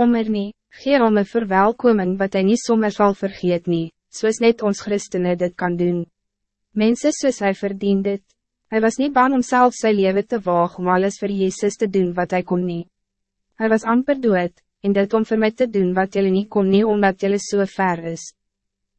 Kommer nie, gee om een verwelkoming wat hij niet sommer zal vergeet nie, soos net ons christenen dit kan doen. Mensen soos hy verdien dit. Hij was niet bang om zelf zijn leven te waag om alles voor Jezus te doen wat hij kon niet. Hij was amper dood, en dit om voor mij te doen wat jullie niet kon nie omdat jullie zo so ver is.